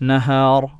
نهار